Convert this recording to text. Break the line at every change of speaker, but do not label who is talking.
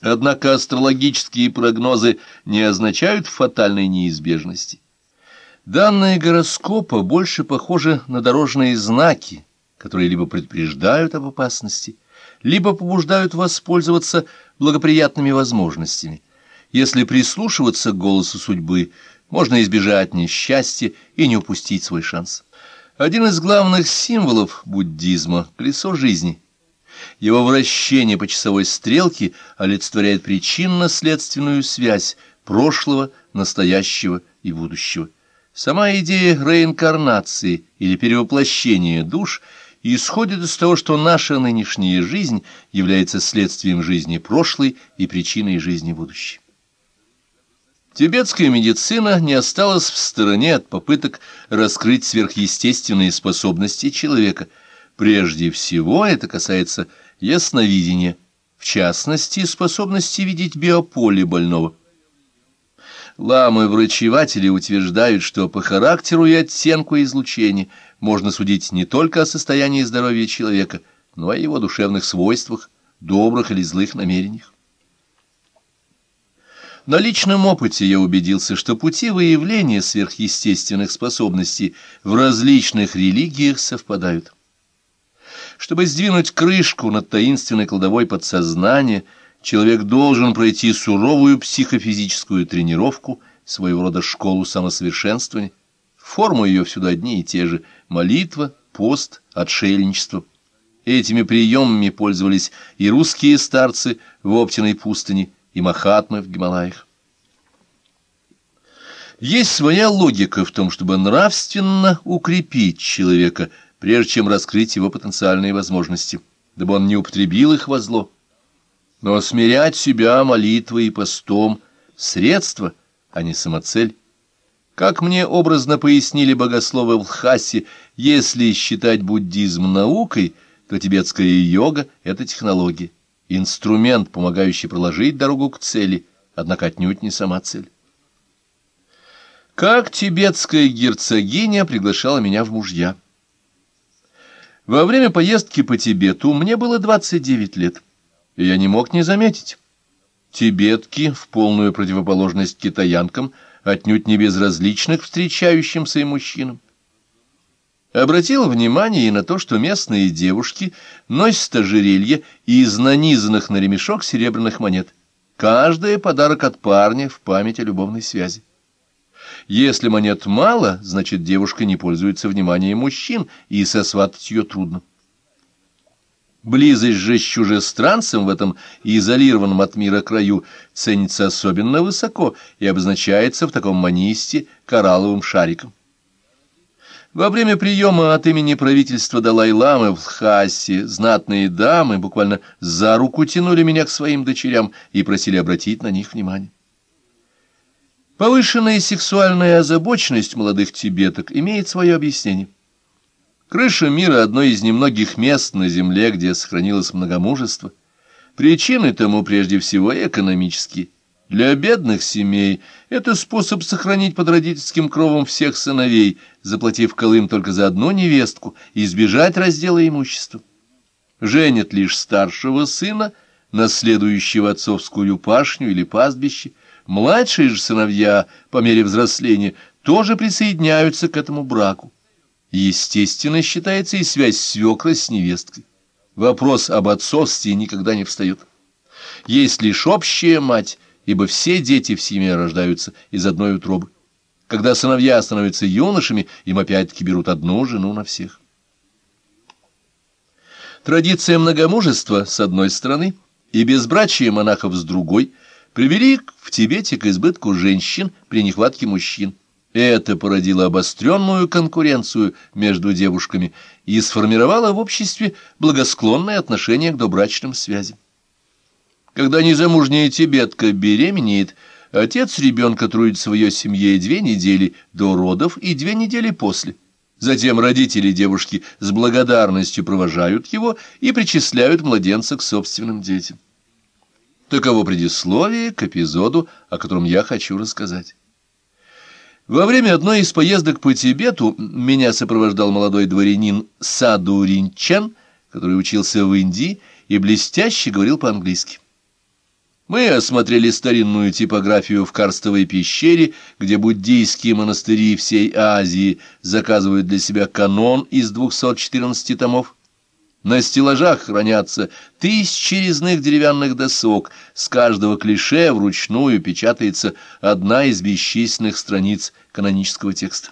Однако астрологические прогнозы не означают фатальной неизбежности. Данные гороскопа больше похожи на дорожные знаки, которые либо предупреждают об опасности, либо побуждают воспользоваться благоприятными возможностями. Если прислушиваться к голосу судьбы, можно избежать несчастья и не упустить свой шанс. Один из главных символов буддизма – колесо жизни – его вращение по часовой стрелке олицетворяет причинно-следственную связь прошлого, настоящего и будущего. Сама идея реинкарнации или перевоплощения душ исходит из того, что наша нынешняя жизнь является следствием жизни прошлой и причиной жизни будущей. Тибетская медицина не осталась в стороне от попыток раскрыть сверхъестественные способности человека – Прежде всего это касается ясновидения, в частности, способности видеть биополе больного. Ламы-врачеватели утверждают, что по характеру и оттенку излучения можно судить не только о состоянии здоровья человека, но и о его душевных свойствах, добрых или злых намерениях. На личном опыте я убедился, что пути выявления сверхъестественных способностей в различных религиях совпадают. Чтобы сдвинуть крышку над таинственной кладовой подсознания, человек должен пройти суровую психофизическую тренировку, своего рода школу самосовершенствования. Форму ее всюду одни и те же – молитва, пост, отшельничество. Этими приемами пользовались и русские старцы в Оптиной пустыне, и махатмы в Гималаях. Есть своя логика в том, чтобы нравственно укрепить человека – прежде чем раскрыть его потенциальные возможности, дабы он не употребил их во зло. Но смирять себя молитвой и постом — средство, а не самоцель. Как мне образно пояснили богословы в Лхасе, если считать буддизм наукой, то тибетская йога — это технология, инструмент, помогающий проложить дорогу к цели, однако отнюдь не сама цель. Как тибетская герцогиня приглашала меня в мужья. Во время поездки по Тибету мне было 29 лет, и я не мог не заметить. Тибетки, в полную противоположность китаянкам, отнюдь не безразличных встречающимся и мужчинам. Обратил внимание и на то, что местные девушки носят ожерелье из нанизанных на ремешок серебряных монет. Каждая подарок от парня в память о любовной связи. Если монет мало, значит, девушка не пользуется вниманием мужчин, и сосватать ее трудно. Близость же с чужестранцем в этом изолированном от мира краю ценится особенно высоко и обозначается в таком манисте коралловым шариком. Во время приема от имени правительства Далай-Ламы в Лхасе знатные дамы буквально за руку тянули меня к своим дочерям и просили обратить на них внимание. Повышенная сексуальная озабоченность молодых тибеток имеет свое объяснение. Крыша мира – одно из немногих мест на Земле, где сохранилось многомужество. Причины тому прежде всего экономические. Для бедных семей это способ сохранить под родительским кровом всех сыновей, заплатив колым только за одну невестку, и избежать раздела имущества. Женят лишь старшего сына, наследующего отцовскую пашню или пастбище – Младшие же сыновья, по мере взросления, тоже присоединяются к этому браку. Естественно, считается и связь свекра с невесткой. Вопрос об отцовстве никогда не встает. Есть лишь общая мать, ибо все дети в семье рождаются из одной утробы. Когда сыновья становятся юношами, им опять-таки берут одну жену на всех. Традиция многомужества с одной стороны и безбрачие монахов с другой – привели в Тибете к избытку женщин при нехватке мужчин. Это породило обостренную конкуренцию между девушками и сформировало в обществе благосклонное отношение к добрачным связям. Когда незамужняя тибетка беременеет, отец ребенка трудится в ее семье две недели до родов и две недели после. Затем родители девушки с благодарностью провожают его и причисляют младенца к собственным детям. Таково предисловие к эпизоду, о котором я хочу рассказать. Во время одной из поездок по Тибету меня сопровождал молодой дворянин Саду Ринчен, который учился в Индии и блестяще говорил по-английски. Мы осмотрели старинную типографию в Карстовой пещере, где буддийские монастыри всей Азии заказывают для себя канон из 214 томов. На стеллажах хранятся тысячи резных деревянных досок, с каждого клише вручную печатается одна из бесчисленных страниц канонического текста.